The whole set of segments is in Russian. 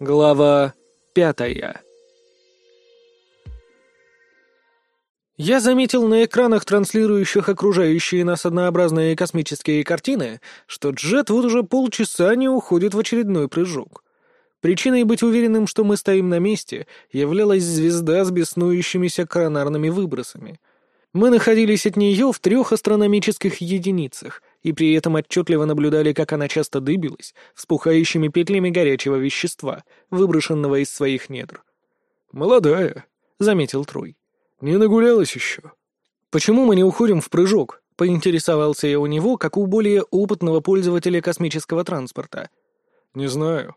Глава пятая Я заметил на экранах, транслирующих окружающие нас однообразные космические картины, что Джет вот уже полчаса не уходит в очередной прыжок. Причиной быть уверенным, что мы стоим на месте, являлась звезда с беснующимися коронарными выбросами. Мы находились от нее в трех астрономических единицах, и при этом отчетливо наблюдали, как она часто дыбилась вспухающими петлями горячего вещества, выброшенного из своих недр. «Молодая», — заметил Трой. «Не нагулялась еще». «Почему мы не уходим в прыжок?» — поинтересовался я у него, как у более опытного пользователя космического транспорта. «Не знаю.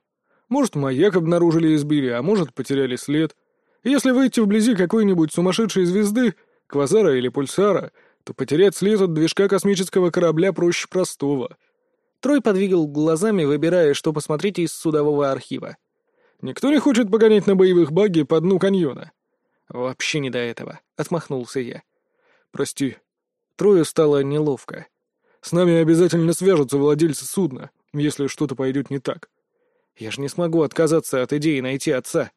Может, маяк обнаружили и сбили, а может, потеряли след. Если выйти вблизи какой-нибудь сумасшедшей звезды, квазара или пульсара, то потерять след от движка космического корабля проще простого. Трой подвигал глазами, выбирая, что посмотреть из судового архива. «Никто не хочет погонять на боевых багги по дну каньона?» «Вообще не до этого», — отмахнулся я. «Прости». Трою стало неловко. «С нами обязательно свяжутся владельцы судна, если что-то пойдет не так». «Я же не смогу отказаться от идеи найти отца.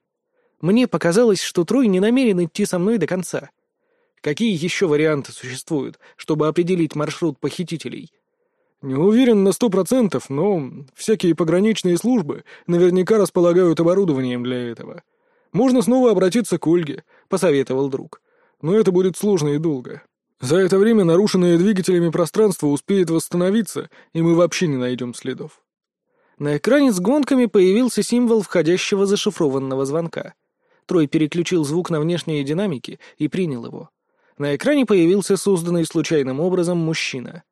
Мне показалось, что Трой не намерен идти со мной до конца. Какие еще варианты существуют, чтобы определить маршрут похитителей? Не уверен на сто процентов, но всякие пограничные службы наверняка располагают оборудованием для этого. Можно снова обратиться к Ольге, посоветовал друг. Но это будет сложно и долго. За это время нарушенное двигателями пространство успеет восстановиться, и мы вообще не найдем следов. На экране с гонками появился символ входящего зашифрованного звонка. Трой переключил звук на внешние динамики и принял его. На экране появился созданный случайным образом мужчина.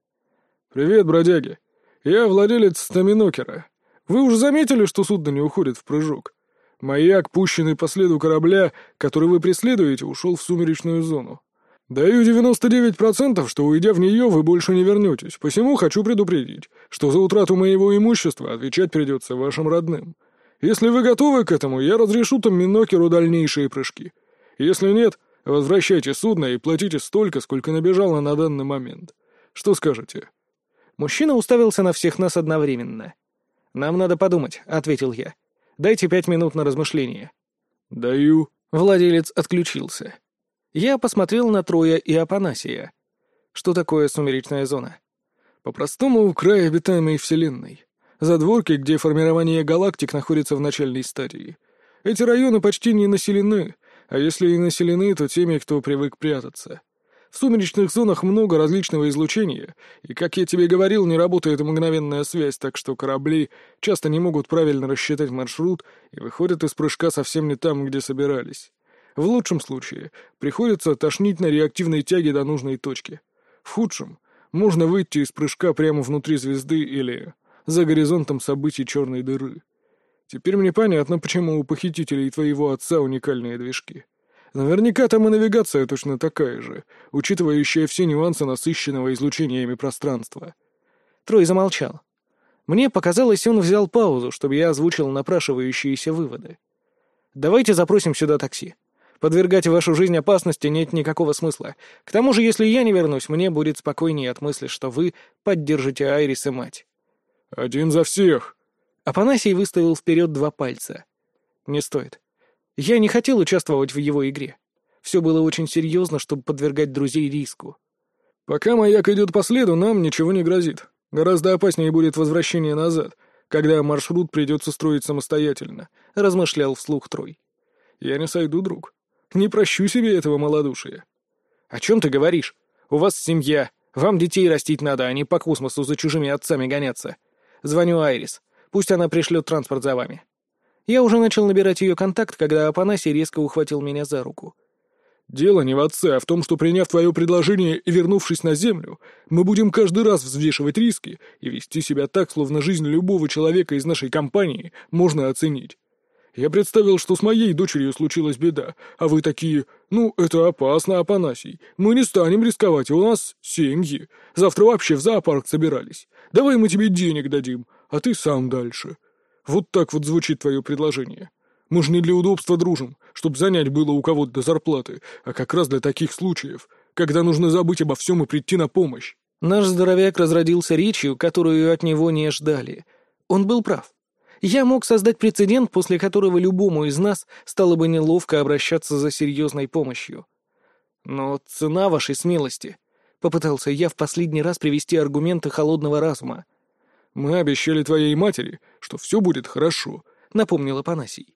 «Привет, бродяги. Я владелец стаминокера. Вы уже заметили, что судно не уходит в прыжок? Маяк, пущенный по следу корабля, который вы преследуете, ушел в сумеречную зону. Даю 99%, что, уйдя в нее, вы больше не вернетесь, посему хочу предупредить, что за утрату моего имущества отвечать придется вашим родным. Если вы готовы к этому, я разрешу Томминокеру дальнейшие прыжки. Если нет, Возвращайте судно и платите столько, сколько набежало на данный момент. Что скажете?» Мужчина уставился на всех нас одновременно. «Нам надо подумать», — ответил я. «Дайте пять минут на размышление». «Даю». Владелец отключился. Я посмотрел на Троя и Апанасия. Что такое сумеречная зона? По-простому, край обитаемой Вселенной. Задворки, где формирование галактик находится в начальной стадии. Эти районы почти не населены, а если и населены, то теми, кто привык прятаться. В сумеречных зонах много различного излучения, и, как я тебе говорил, не работает мгновенная связь, так что корабли часто не могут правильно рассчитать маршрут и выходят из прыжка совсем не там, где собирались. В лучшем случае приходится тошнить на реактивной тяге до нужной точки. В худшем можно выйти из прыжка прямо внутри звезды или за горизонтом событий черной дыры. Теперь мне понятно, почему у похитителей твоего отца уникальные движки. Наверняка там и навигация точно такая же, учитывающая все нюансы насыщенного излучениями пространства. Трой замолчал. Мне показалось, он взял паузу, чтобы я озвучил напрашивающиеся выводы. «Давайте запросим сюда такси. Подвергать вашу жизнь опасности нет никакого смысла. К тому же, если я не вернусь, мне будет спокойнее от мысли, что вы поддержите Айрис и мать». «Один за всех», Апанасий выставил вперед два пальца. «Не стоит. Я не хотел участвовать в его игре. Все было очень серьезно, чтобы подвергать друзей риску». «Пока маяк идет по следу, нам ничего не грозит. Гораздо опаснее будет возвращение назад, когда маршрут придется строить самостоятельно», — размышлял вслух Трой. «Я не сойду, друг. Не прощу себе этого малодушия». «О чем ты говоришь? У вас семья. Вам детей растить надо, а не по космосу за чужими отцами гоняться. Звоню Айрис. Пусть она пришлет транспорт за вами». Я уже начал набирать ее контакт, когда Апанасий резко ухватил меня за руку. «Дело не в отце, а в том, что, приняв твое предложение и вернувшись на Землю, мы будем каждый раз взвешивать риски и вести себя так, словно жизнь любого человека из нашей компании можно оценить. Я представил, что с моей дочерью случилась беда, а вы такие, ну, это опасно, Апанасий, мы не станем рисковать, у нас семьи, завтра вообще в зоопарк собирались, давай мы тебе денег дадим, а ты сам дальше. Вот так вот звучит твое предложение. Мы же не для удобства дружим, чтобы занять было у кого-то до зарплаты, а как раз для таких случаев, когда нужно забыть обо всем и прийти на помощь. Наш здоровяк разродился речью, которую от него не ждали. Он был прав. Я мог создать прецедент, после которого любому из нас стало бы неловко обращаться за серьезной помощью. Но цена вашей смелости. Попытался я в последний раз привести аргументы холодного разума. «Мы обещали твоей матери, что все будет хорошо», — напомнил Апанасий.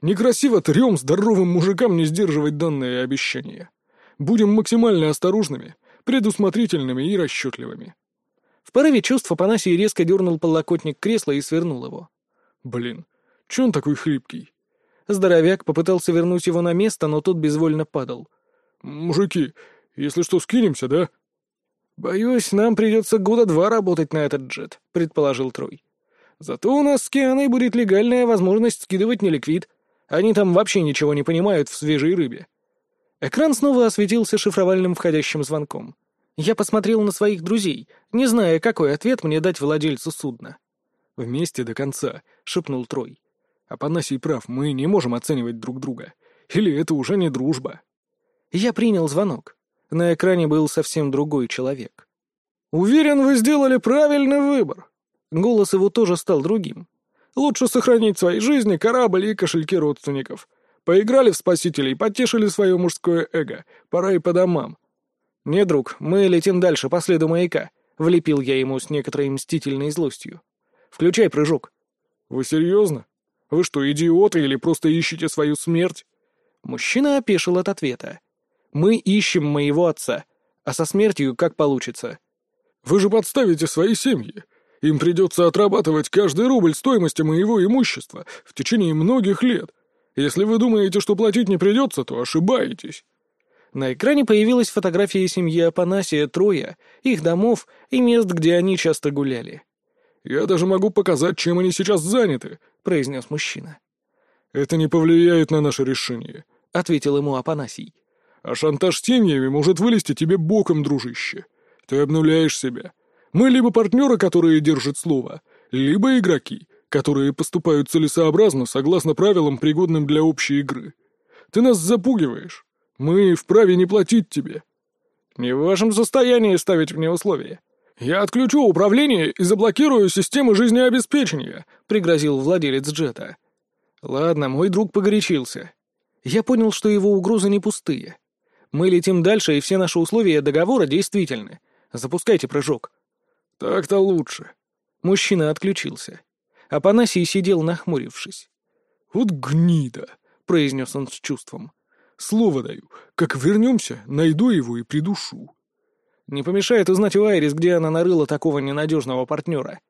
«Некрасиво трем здоровым мужикам не сдерживать данные обещания. Будем максимально осторожными, предусмотрительными и расчетливыми». В порыве чувств Апанасий резко дернул подлокотник кресла и свернул его. «Блин, че он такой хлипкий?» Здоровяк попытался вернуть его на место, но тот безвольно падал. «Мужики, если что, скинемся, да?» «Боюсь, нам придется года два работать на этот джет», — предположил Трой. «Зато у нас с Кианой будет легальная возможность скидывать неликвид. Они там вообще ничего не понимают в свежей рыбе». Экран снова осветился шифровальным входящим звонком. Я посмотрел на своих друзей, не зная, какой ответ мне дать владельцу судна. «Вместе до конца», — шепнул Трой. «Апанасий прав, мы не можем оценивать друг друга. Или это уже не дружба?» Я принял звонок. На экране был совсем другой человек. «Уверен, вы сделали правильный выбор». Голос его тоже стал другим. «Лучше сохранить свои жизни, корабль и кошельки родственников. Поиграли в спасителей, потешили свое мужское эго. Пора и по домам». «Не, друг, мы летим дальше по следу маяка», — влепил я ему с некоторой мстительной злостью. «Включай прыжок». «Вы серьезно? Вы что, идиоты или просто ищете свою смерть?» Мужчина опешил от ответа. Мы ищем моего отца, а со смертью как получится. Вы же подставите свои семьи. Им придется отрабатывать каждый рубль стоимости моего имущества в течение многих лет. Если вы думаете, что платить не придется, то ошибаетесь. На экране появилась фотография семьи Апанасия Троя, их домов и мест, где они часто гуляли. «Я даже могу показать, чем они сейчас заняты», — произнес мужчина. «Это не повлияет на наше решение», — ответил ему Апанасий. А шантаж семьями может вылезти тебе боком, дружище. Ты обнуляешь себя. Мы либо партнеры, которые держат слово, либо игроки, которые поступают целесообразно согласно правилам, пригодным для общей игры. Ты нас запугиваешь. Мы вправе не платить тебе. Не в вашем состоянии ставить мне условия. Я отключу управление и заблокирую системы жизнеобеспечения, пригрозил владелец джета. Ладно, мой друг погорячился. Я понял, что его угрозы не пустые. Мы летим дальше, и все наши условия договора действительны. Запускайте прыжок». «Так-то лучше». Мужчина отключился. Апанасий сидел, нахмурившись. «Вот гнида», — произнес он с чувством. «Слово даю, как вернемся, найду его и придушу». Не помешает узнать у Айрис, где она нарыла такого ненадежного партнера.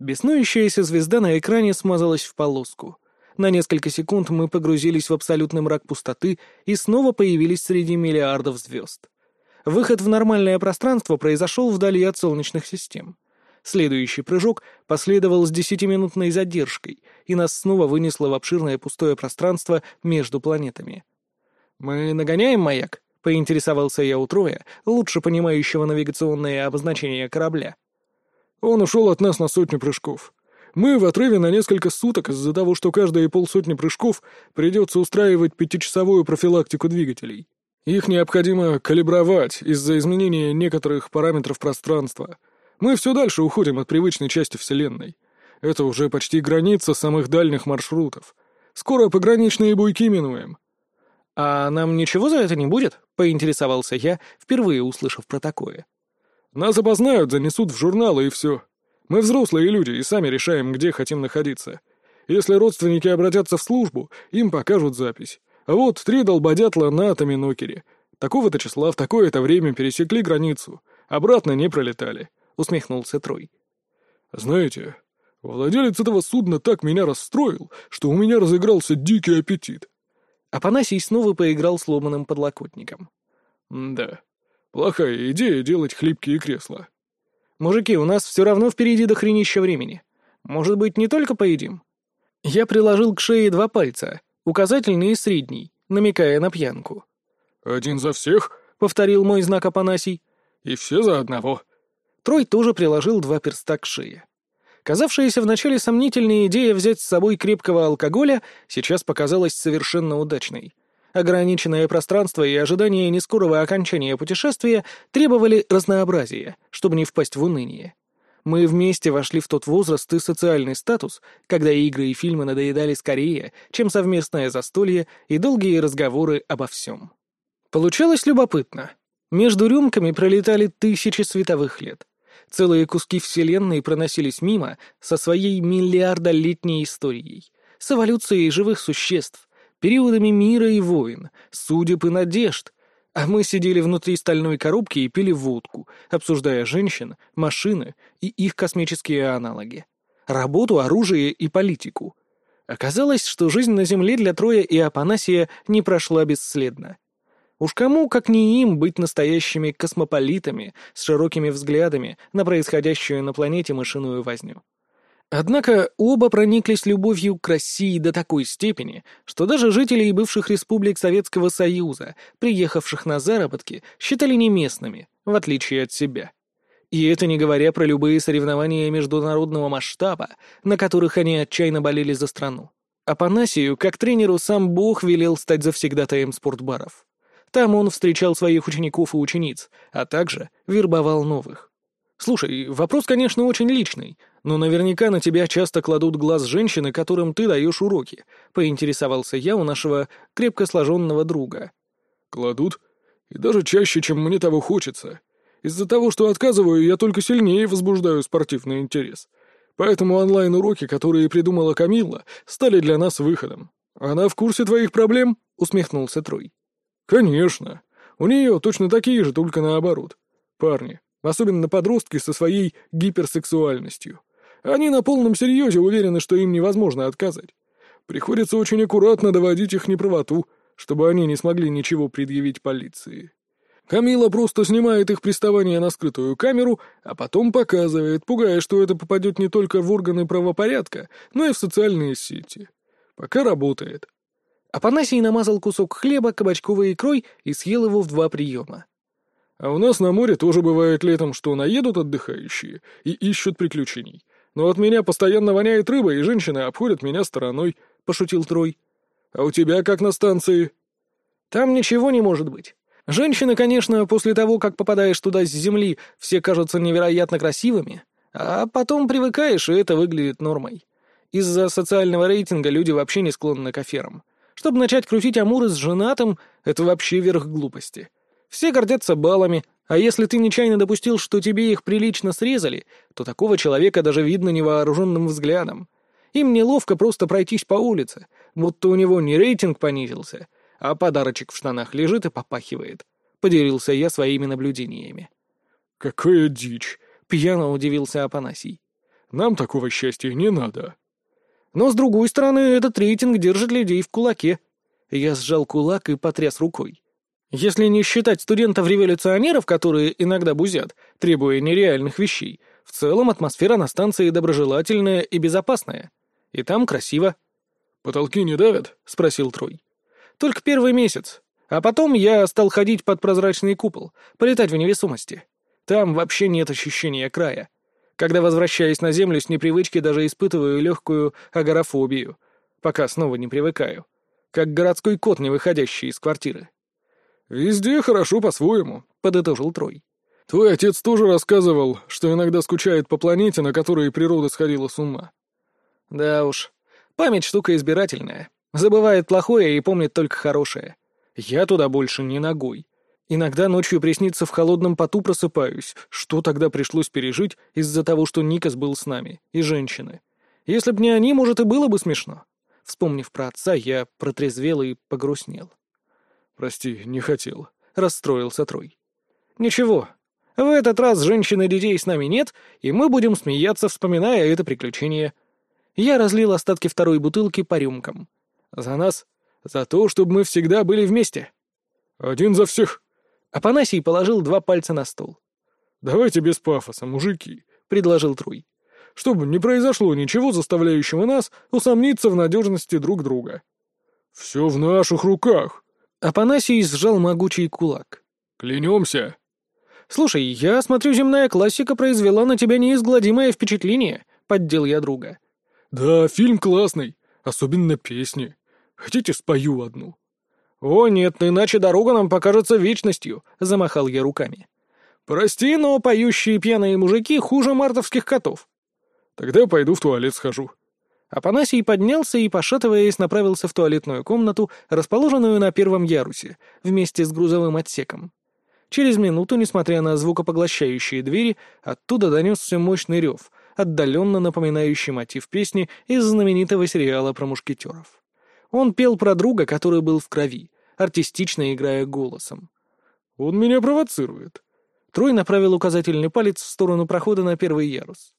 Беснующаяся звезда на экране смазалась в полоску. На несколько секунд мы погрузились в абсолютный мрак пустоты и снова появились среди миллиардов звезд. Выход в нормальное пространство произошел вдали от солнечных систем. Следующий прыжок последовал с десятиминутной задержкой, и нас снова вынесло в обширное пустое пространство между планетами. «Мы нагоняем маяк?» — поинтересовался я у Троя, лучше понимающего навигационные обозначения корабля. «Он ушел от нас на сотню прыжков. Мы в отрыве на несколько суток из-за того, что каждые полсотни прыжков придется устраивать пятичасовую профилактику двигателей. Их необходимо калибровать из-за изменения некоторых параметров пространства. Мы все дальше уходим от привычной части Вселенной. Это уже почти граница самых дальних маршрутов. Скоро пограничные буйки минуем. «А нам ничего за это не будет?» — поинтересовался я, впервые услышав про такое. «Нас опознают, занесут в журналы и все. Мы взрослые люди и сами решаем, где хотим находиться. Если родственники обратятся в службу, им покажут запись. А вот три долбодятла на Атоминокере. Такого-то числа в такое-то время пересекли границу. Обратно не пролетали», — усмехнулся Трой. «Знаете, владелец этого судна так меня расстроил, что у меня разыгрался дикий аппетит». Апанасий снова поиграл сломанным подлокотником. «Да, плохая идея делать хлипкие кресла». «Мужики, у нас все равно впереди дохренища времени. Может быть, не только поедим?» Я приложил к шее два пальца, указательный и средний, намекая на пьянку. «Один за всех?» — повторил мой знак Апанасий. «И все за одного». Трой тоже приложил два перста к шее. Казавшаяся вначале сомнительная идея взять с собой крепкого алкоголя сейчас показалась совершенно удачной. Ограниченное пространство и ожидание нескорого окончания путешествия требовали разнообразия, чтобы не впасть в уныние. Мы вместе вошли в тот возраст и социальный статус, когда игры и фильмы надоедали скорее, чем совместное застолье и долгие разговоры обо всем. Получалось любопытно. Между рюмками пролетали тысячи световых лет. Целые куски Вселенной проносились мимо со своей миллиардолетней историей, с эволюцией живых существ, периодами мира и войн, судеб и надежд, а мы сидели внутри стальной коробки и пили водку, обсуждая женщин, машины и их космические аналоги. Работу, оружие и политику. Оказалось, что жизнь на Земле для Троя и Апанасия не прошла бесследно. Уж кому, как не им, быть настоящими космополитами с широкими взглядами на происходящую на планете мышиную возню. Однако оба прониклись любовью к России до такой степени, что даже жители бывших республик Советского Союза, приехавших на заработки, считали не местными, в отличие от себя. И это не говоря про любые соревнования международного масштаба, на которых они отчаянно болели за страну. Апанасию, как тренеру, сам Бог велел стать завсегдатаем спортбаров. Там он встречал своих учеников и учениц, а также вербовал новых. Слушай, вопрос, конечно, очень личный, но наверняка на тебя часто кладут глаз женщины, которым ты даешь уроки, поинтересовался я у нашего крепко сложенного друга. Кладут? И даже чаще, чем мне того хочется. Из-за того, что отказываю, я только сильнее возбуждаю спортивный интерес. Поэтому онлайн-уроки, которые придумала Камилла, стали для нас выходом. Она в курсе твоих проблем? усмехнулся Трой. Конечно. У нее точно такие же, только наоборот. Парни, Особенно подростки со своей гиперсексуальностью. Они на полном серьезе уверены, что им невозможно отказать. Приходится очень аккуратно доводить их неправоту, чтобы они не смогли ничего предъявить полиции. Камила просто снимает их приставание на скрытую камеру, а потом показывает, пугая, что это попадет не только в органы правопорядка, но и в социальные сети. Пока работает. Апанасий намазал кусок хлеба кабачковой икрой и съел его в два приема. А у нас на море тоже бывает летом, что наедут отдыхающие и ищут приключений. Но от меня постоянно воняет рыба, и женщины обходят меня стороной», — пошутил Трой. «А у тебя как на станции?» «Там ничего не может быть. Женщины, конечно, после того, как попадаешь туда с земли, все кажутся невероятно красивыми, а потом привыкаешь, и это выглядит нормой. Из-за социального рейтинга люди вообще не склонны к аферам. Чтобы начать крутить амуры с женатым, это вообще верх глупости. Все гордятся баллами, а если ты нечаянно допустил, что тебе их прилично срезали, то такого человека даже видно невооруженным взглядом. Им неловко просто пройтись по улице, будто у него не рейтинг понизился, а подарочек в штанах лежит и попахивает. Поделился я своими наблюдениями. «Какая дичь!» — пьяно удивился Апанасий. «Нам такого счастья не надо». «Но, с другой стороны, этот рейтинг держит людей в кулаке». Я сжал кулак и потряс рукой. Если не считать студентов-революционеров, которые иногда бузят, требуя нереальных вещей, в целом атмосфера на станции доброжелательная и безопасная. И там красиво. «Потолки не давят?» — спросил Трой. «Только первый месяц. А потом я стал ходить под прозрачный купол, полетать в невесомости. Там вообще нет ощущения края. Когда возвращаюсь на Землю с непривычки, даже испытываю легкую агорафобию, пока снова не привыкаю. Как городской кот, не выходящий из квартиры. «Везде хорошо по-своему», — подытожил Трой. «Твой отец тоже рассказывал, что иногда скучает по планете, на которой природа сходила с ума». «Да уж. Память штука избирательная. Забывает плохое и помнит только хорошее. Я туда больше не ногой. Иногда ночью приснится в холодном поту просыпаюсь. Что тогда пришлось пережить из-за того, что Никас был с нами, и женщины? Если б не они, может, и было бы смешно». Вспомнив про отца, я протрезвел и погрустнел. «Прости, не хотел», — расстроился Трой. «Ничего. В этот раз женщин и детей с нами нет, и мы будем смеяться, вспоминая это приключение». Я разлил остатки второй бутылки по рюмкам. «За нас. За то, чтобы мы всегда были вместе». «Один за всех». Апанасий положил два пальца на стол. «Давайте без пафоса, мужики», — предложил Труй. «Чтобы не произошло ничего, заставляющего нас усомниться в надежности друг друга». «Все в наших руках», Апанасий сжал могучий кулак. «Клянемся!» «Слушай, я смотрю, земная классика произвела на тебя неизгладимое впечатление», — поддел я друга. «Да, фильм классный, особенно песни. Хотите, спою одну?» «О, нет, иначе дорога нам покажется вечностью», — замахал я руками. «Прости, но поющие пьяные мужики хуже мартовских котов». «Тогда пойду в туалет схожу». Апанасий поднялся и, пошатываясь, направился в туалетную комнату, расположенную на первом ярусе, вместе с грузовым отсеком. Через минуту, несмотря на звукопоглощающие двери, оттуда донесся мощный рев, отдаленно напоминающий мотив песни из знаменитого сериала про мушкетеров. Он пел про друга, который был в крови, артистично играя голосом. «Он меня провоцирует». Трой направил указательный палец в сторону прохода на первый ярус.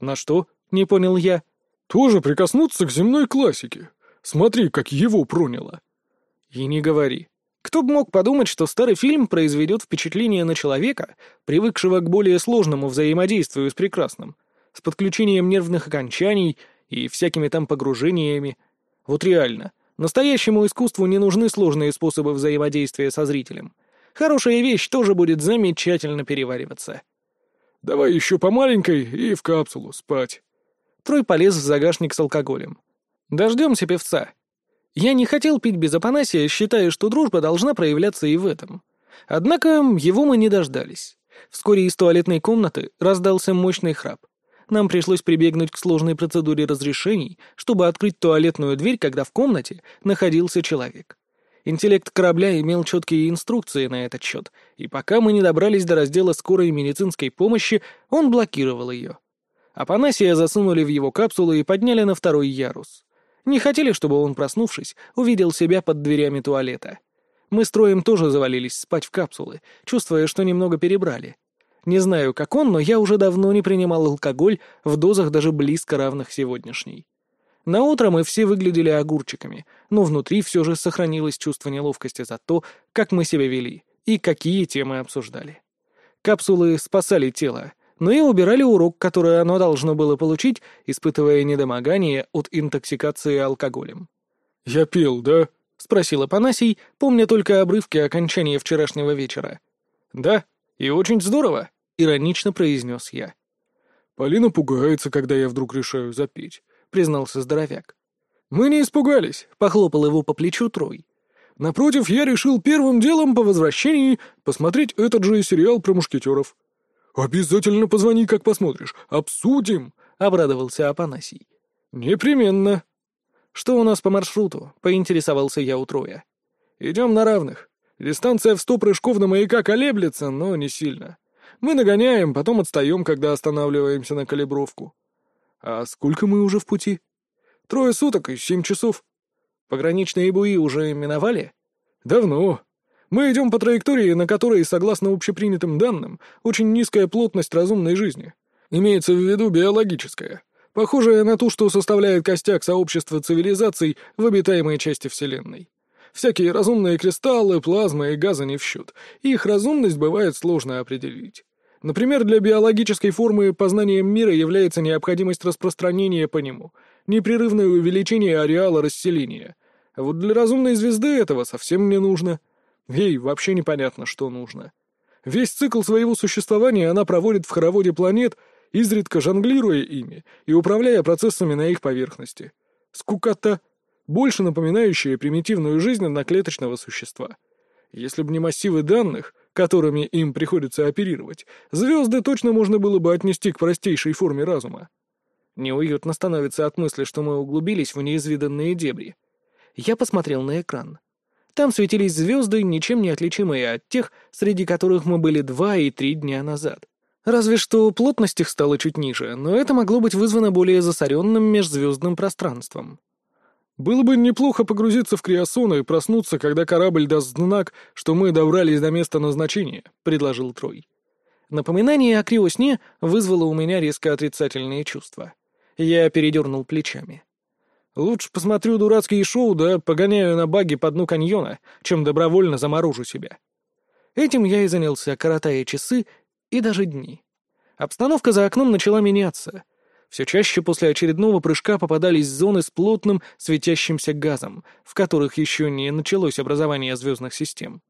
«На что?» — не понял я. «Тоже прикоснуться к земной классике. Смотри, как его проняло». «И не говори. Кто бы мог подумать, что старый фильм произведет впечатление на человека, привыкшего к более сложному взаимодействию с прекрасным, с подключением нервных окончаний и всякими там погружениями. Вот реально, настоящему искусству не нужны сложные способы взаимодействия со зрителем. Хорошая вещь тоже будет замечательно перевариваться. «Давай еще по маленькой и в капсулу спать». Трой полез в загашник с алкоголем. «Дождемся певца». Я не хотел пить без Апанасия, считая, что дружба должна проявляться и в этом. Однако его мы не дождались. Вскоре из туалетной комнаты раздался мощный храп. Нам пришлось прибегнуть к сложной процедуре разрешений, чтобы открыть туалетную дверь, когда в комнате находился человек. Интеллект корабля имел четкие инструкции на этот счет, и пока мы не добрались до раздела скорой медицинской помощи, он блокировал ее. Апанасия засунули в его капсулу и подняли на второй ярус. Не хотели, чтобы он, проснувшись, увидел себя под дверями туалета. Мы с Троем тоже завалились спать в капсулы, чувствуя, что немного перебрали. Не знаю, как он, но я уже давно не принимал алкоголь в дозах даже близко равных сегодняшней. На утро мы все выглядели огурчиками, но внутри все же сохранилось чувство неловкости за то, как мы себя вели и какие темы обсуждали. Капсулы спасали тело, но и убирали урок, который оно должно было получить, испытывая недомогание от интоксикации алкоголем. «Я пил, да?» — спросил Апанасий, помня только обрывки окончания вчерашнего вечера. «Да, и очень здорово», — иронично произнес я. «Полина пугается, когда я вдруг решаю запить признался здоровяк. «Мы не испугались», — похлопал его по плечу Трой. «Напротив, я решил первым делом по возвращении посмотреть этот же сериал про мушкетеров». «Обязательно позвони, как посмотришь. Обсудим», — обрадовался Апанасий. «Непременно». «Что у нас по маршруту?» — поинтересовался я у Троя. «Идем на равных. Дистанция в сто прыжков на маяка колеблется, но не сильно. Мы нагоняем, потом отстаем, когда останавливаемся на калибровку. «А сколько мы уже в пути?» «Трое суток и семь часов». «Пограничные буи уже миновали?» «Давно. Мы идем по траектории, на которой, согласно общепринятым данным, очень низкая плотность разумной жизни. Имеется в виду биологическая, похожая на ту, что составляет костяк сообщества цивилизаций в обитаемой части Вселенной. Всякие разумные кристаллы, плазма и газы не в счет. Их разумность бывает сложно определить. Например, для биологической формы познанием мира является необходимость распространения по нему, непрерывное увеличение ареала расселения. А вот для разумной звезды этого совсем не нужно. Ей вообще непонятно, что нужно. Весь цикл своего существования она проводит в хороводе планет, изредка жонглируя ими и управляя процессами на их поверхности. Скукота, больше напоминающая примитивную жизнь одноклеточного существа. Если бы не массивы данных, которыми им приходится оперировать, звезды точно можно было бы отнести к простейшей форме разума. Неуютно становится от мысли, что мы углубились в неизведанные дебри. Я посмотрел на экран. Там светились звезды, ничем не отличимые от тех, среди которых мы были два и три дня назад. Разве что плотность их стала чуть ниже, но это могло быть вызвано более засоренным межзвездным пространством. Было бы неплохо погрузиться в криосон и проснуться, когда корабль даст знак, что мы добрались до места назначения», — предложил Трой. Напоминание о криосне вызвало у меня резко отрицательные чувства. Я передернул плечами. Лучше посмотрю дурацкие шоу, да погоняю на баги по дну каньона, чем добровольно заморожу себя. Этим я и занялся, коротая часы и даже дни. Обстановка за окном начала меняться. Все чаще после очередного прыжка попадались зоны с плотным светящимся газом, в которых еще не началось образование звездных систем.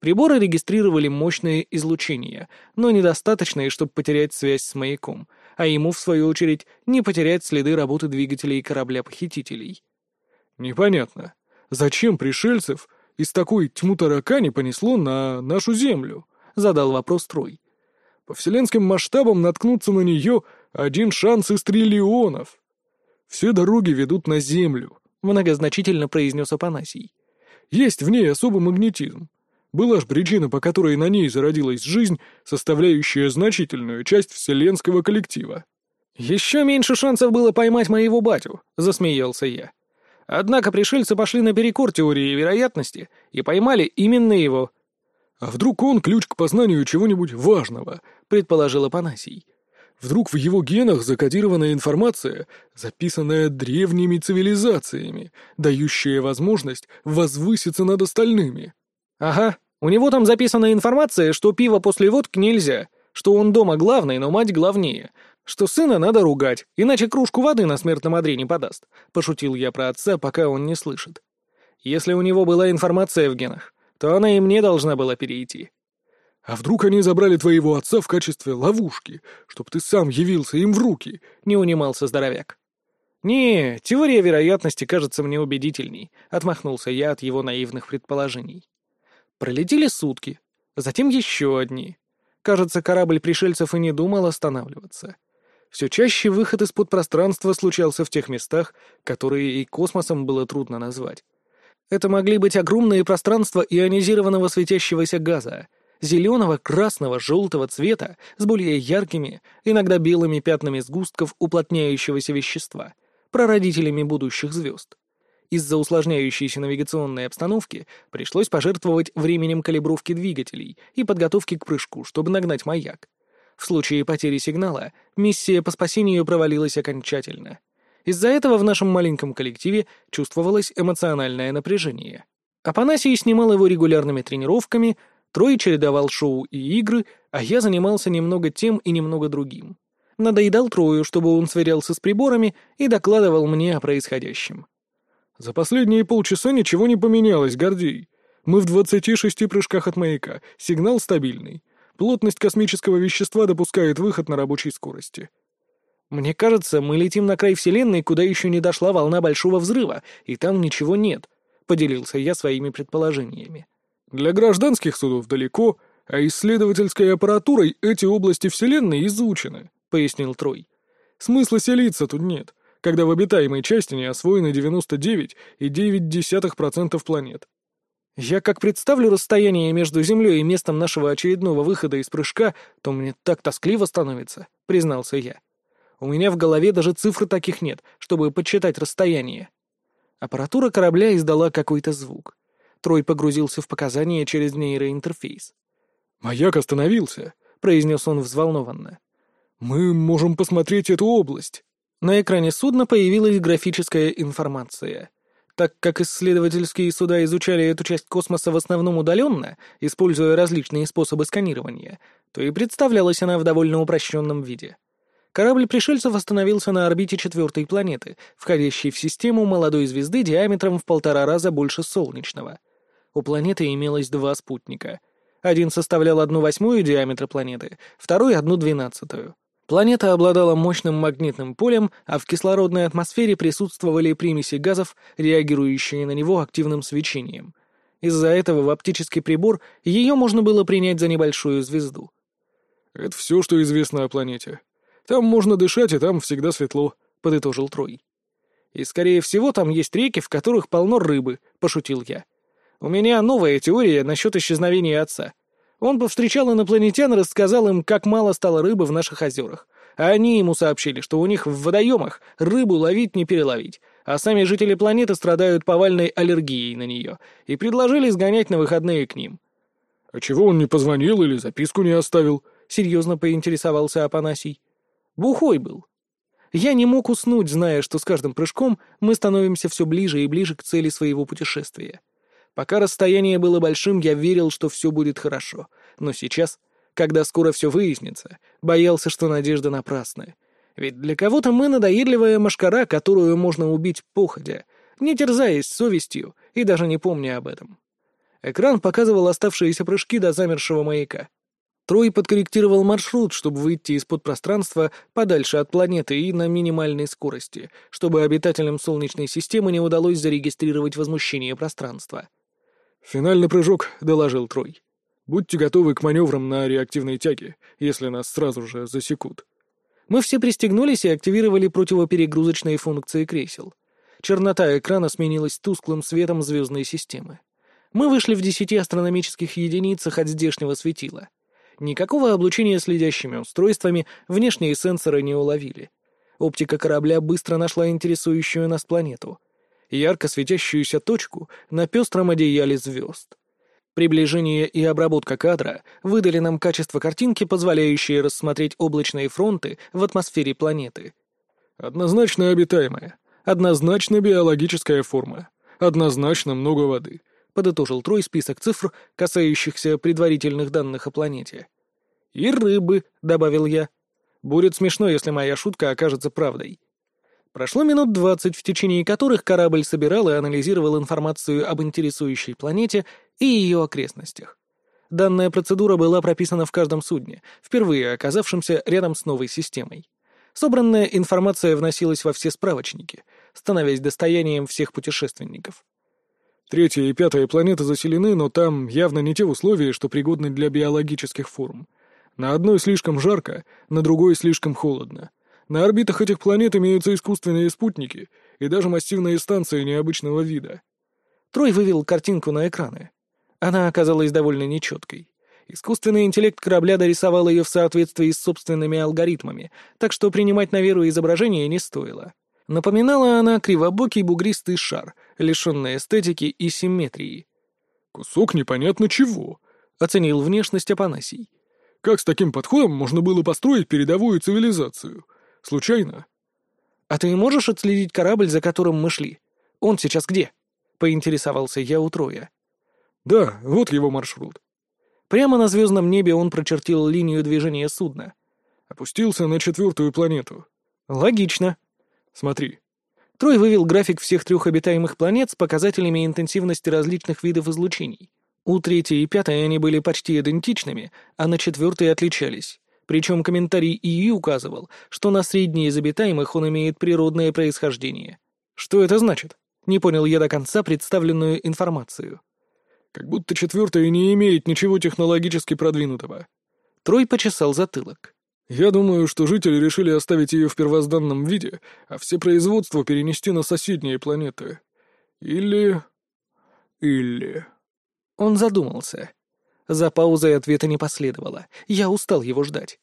Приборы регистрировали мощные излучения, но недостаточные, чтобы потерять связь с маяком, а ему, в свою очередь, не потерять следы работы двигателей корабля-похитителей. «Непонятно, зачем пришельцев из такой тьму таракани понесло на нашу Землю?» — задал вопрос Трой. По вселенским масштабам наткнуться на нее один шанс из триллионов. Все дороги ведут на Землю, — многозначительно произнес Апанасий. Есть в ней особый магнетизм. Была ж причина, по которой на ней зародилась жизнь, составляющая значительную часть вселенского коллектива. «Еще меньше шансов было поймать моего батю», — засмеялся я. Однако пришельцы пошли наперекор теории вероятности и поймали именно его. «А вдруг он ключ к познанию чего-нибудь важного?» — предположил Апанасий. «Вдруг в его генах закодирована информация, записанная древними цивилизациями, дающая возможность возвыситься над остальными?» «Ага, у него там записана информация, что пиво после водки нельзя, что он дома главный, но мать главнее, что сына надо ругать, иначе кружку воды на смертном одре не подаст», — пошутил я про отца, пока он не слышит. «Если у него была информация в генах, то она и мне должна была перейти». «А вдруг они забрали твоего отца в качестве ловушки, чтоб ты сам явился им в руки?» — не унимался здоровяк. «Не, теория вероятности кажется мне убедительней», — отмахнулся я от его наивных предположений. Пролетели сутки, затем еще одни. Кажется, корабль пришельцев и не думал останавливаться. Все чаще выход из-под пространства случался в тех местах, которые и космосом было трудно назвать. Это могли быть огромные пространства ионизированного светящегося газа, зеленого, красного, желтого цвета с более яркими, иногда белыми пятнами сгустков уплотняющегося вещества, прародителями будущих звезд. Из-за усложняющейся навигационной обстановки пришлось пожертвовать временем калибровки двигателей и подготовки к прыжку, чтобы нагнать маяк. В случае потери сигнала миссия по спасению провалилась окончательно. Из-за этого в нашем маленьком коллективе чувствовалось эмоциональное напряжение. Апанасий снимал его регулярными тренировками, Трой чередовал шоу и игры, а я занимался немного тем и немного другим. Надоедал Трою, чтобы он сверялся с приборами и докладывал мне о происходящем. За последние полчаса ничего не поменялось, Гордей. Мы в 26 прыжках от маяка. Сигнал стабильный. Плотность космического вещества допускает выход на рабочей скорости. Мне кажется, мы летим на край Вселенной, куда еще не дошла волна Большого Взрыва, и там ничего нет, — поделился я своими предположениями. Для гражданских судов далеко, а исследовательской аппаратурой эти области Вселенной изучены, — пояснил Трой. Смысла селиться тут нет когда в обитаемой части не освоено 99,9% планет. Я как представлю расстояние между Землей и местом нашего очередного выхода из прыжка, то мне так тоскливо становится, признался я. У меня в голове даже цифры таких нет, чтобы подсчитать расстояние. Аппаратура корабля издала какой-то звук. Трой погрузился в показания через нейроинтерфейс. «Маяк остановился», — произнес он взволнованно. «Мы можем посмотреть эту область». На экране судна появилась графическая информация. Так как исследовательские суда изучали эту часть космоса в основном удаленно, используя различные способы сканирования, то и представлялась она в довольно упрощенном виде. Корабль пришельцев остановился на орбите четвертой планеты, входящей в систему молодой звезды диаметром в полтора раза больше солнечного. У планеты имелось два спутника. Один составлял одну восьмую диаметра планеты, второй — одну двенадцатую. Планета обладала мощным магнитным полем, а в кислородной атмосфере присутствовали примеси газов, реагирующие на него активным свечением. Из-за этого в оптический прибор ее можно было принять за небольшую звезду. «Это все, что известно о планете. Там можно дышать, и там всегда светло», — подытожил Трой. «И, скорее всего, там есть реки, в которых полно рыбы», — пошутил я. «У меня новая теория насчет исчезновения отца. Он повстречал инопланетян и рассказал им, как мало стало рыбы в наших озерах. А они ему сообщили, что у них в водоемах рыбу ловить не переловить, а сами жители планеты страдают повальной аллергией на нее, и предложили сгонять на выходные к ним. «А чего он не позвонил или записку не оставил?» — серьезно поинтересовался Апанасий. «Бухой был. Я не мог уснуть, зная, что с каждым прыжком мы становимся все ближе и ближе к цели своего путешествия. Пока расстояние было большим, я верил, что все будет хорошо. Но сейчас, когда скоро все выяснится, боялся, что надежда напрасная. Ведь для кого-то мы надоедливая машкара, которую можно убить походя, не терзаясь совестью и даже не помня об этом. Экран показывал оставшиеся прыжки до замершего маяка. Трой подкорректировал маршрут, чтобы выйти из-под пространства подальше от планеты и на минимальной скорости, чтобы обитателям Солнечной системы не удалось зарегистрировать возмущение пространства. «Финальный прыжок», — доложил Трой. Будьте готовы к маневрам на реактивной тяге, если нас сразу же засекут. Мы все пристегнулись и активировали противоперегрузочные функции кресел. Чернота экрана сменилась тусклым светом звездной системы. Мы вышли в десяти астрономических единицах от здешнего светила. Никакого облучения следящими устройствами внешние сенсоры не уловили. Оптика корабля быстро нашла интересующую нас планету. Ярко светящуюся точку на пестром одеяле звезд. Приближение и обработка кадра выдали нам качество картинки, позволяющие рассмотреть облачные фронты в атмосфере планеты. Однозначно обитаемая, однозначно биологическая форма, однозначно много воды, — подытожил Трой список цифр, касающихся предварительных данных о планете. «И рыбы», — добавил я. «Будет смешно, если моя шутка окажется правдой». Прошло минут двадцать, в течение которых корабль собирал и анализировал информацию об интересующей планете и ее окрестностях. Данная процедура была прописана в каждом судне, впервые оказавшемся рядом с новой системой. Собранная информация вносилась во все справочники, становясь достоянием всех путешественников. Третья и пятая планеты заселены, но там явно не те условия, что пригодны для биологических форм. На одной слишком жарко, на другой слишком холодно. На орбитах этих планет имеются искусственные спутники и даже массивные станции необычного вида. Трой вывел картинку на экраны. Она оказалась довольно нечеткой. Искусственный интеллект корабля дорисовал ее в соответствии с собственными алгоритмами, так что принимать на веру изображение не стоило. Напоминала она кривобокий бугристый шар, лишенный эстетики и симметрии. «Кусок непонятно чего», — оценил внешность Апанасий. «Как с таким подходом можно было построить передовую цивилизацию? Случайно?» «А ты можешь отследить корабль, за которым мы шли? Он сейчас где?» — поинтересовался я у Троя. «Да, вот его маршрут». Прямо на звездном небе он прочертил линию движения судна. Опустился на четвертую планету. «Логично», Смотри. Трой вывел график всех трех обитаемых планет с показателями интенсивности различных видов излучений. У третьей и пятой они были почти идентичными, а на четвертой отличались. Причем комментарий ИИ указывал, что на средней из обитаемых он имеет природное происхождение. Что это значит? Не понял я до конца представленную информацию. Как будто четвертая не имеет ничего технологически продвинутого. Трой почесал затылок. Я думаю, что жители решили оставить ее в первозданном виде, а все производства перенести на соседние планеты. Или... Или... Он задумался. За паузой ответа не последовало. Я устал его ждать.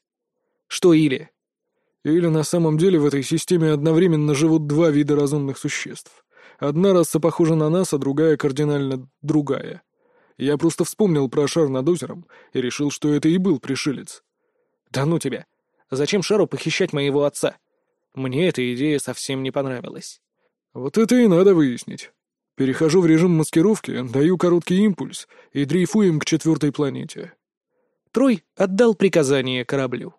Что или? Или на самом деле в этой системе одновременно живут два вида разумных существ. Одна раса похожа на нас, а другая кардинально другая. Я просто вспомнил про шар над озером и решил, что это и был пришелец. «Да ну тебя! Зачем Шару похищать моего отца? Мне эта идея совсем не понравилась. Вот это и надо выяснить. Перехожу в режим маскировки, даю короткий импульс и дрейфуем к четвертой планете. Трой отдал приказание кораблю.